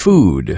food.